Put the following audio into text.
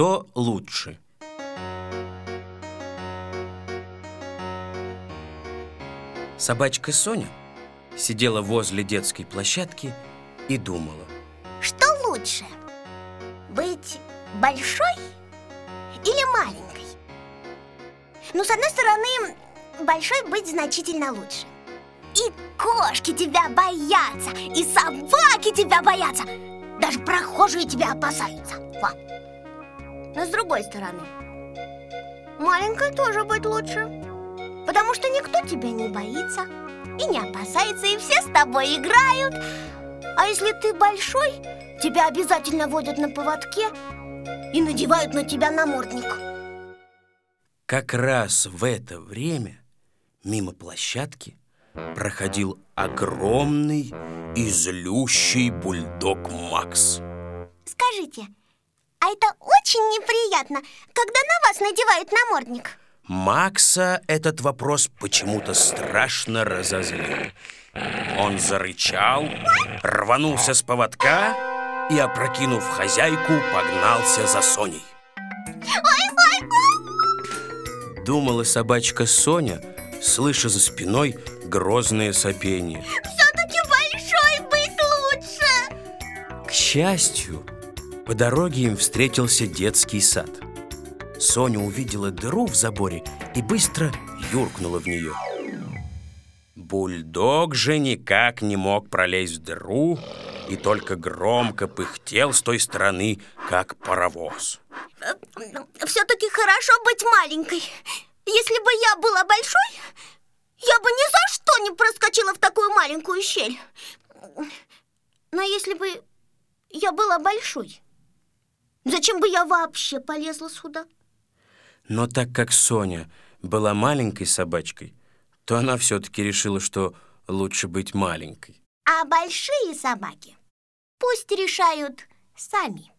Что лучше? Собачка Соня сидела возле детской площадки и думала. Что лучше? Быть большой или маленькой? Ну, с одной стороны, большой быть значительно лучше. И кошки тебя боятся, и собаки тебя боятся. Даже прохожие тебя опасаются. Во. Но с другой стороны, маленькой тоже быть лучше. Потому что никто тебя не боится и не опасается, и все с тобой играют. А если ты большой, тебя обязательно водят на поводке и надевают на тебя намордник. Как раз в это время мимо площадки проходил огромный и злющий бульдог Макс. Скажите, а это очень неприятно, когда на вас надевают намордник? Макса этот вопрос почему-то страшно разозлил. Он зарычал, рванулся с поводка и, опрокинув хозяйку, погнался за Соней. Ой, ой, ой! Думала собачка Соня, слыша за спиной грозное сопение. Все-таки большой быть лучше! К счастью, по дороге им встретился детский сад. Соня увидела дыру в заборе и быстро юркнула в нее. Бульдог же никак не мог пролезть в дыру и только громко пыхтел с той стороны, как паровоз. Все-таки хорошо быть маленькой. Если бы я была большой, я бы ни за что не проскочила в такую маленькую щель. Но если бы я была большой, зачем бы я вообще полезла сюда? Но так как Соня была маленькой собачкой, то она все-таки решила, что лучше быть маленькой. А большие собаки пусть решают сами.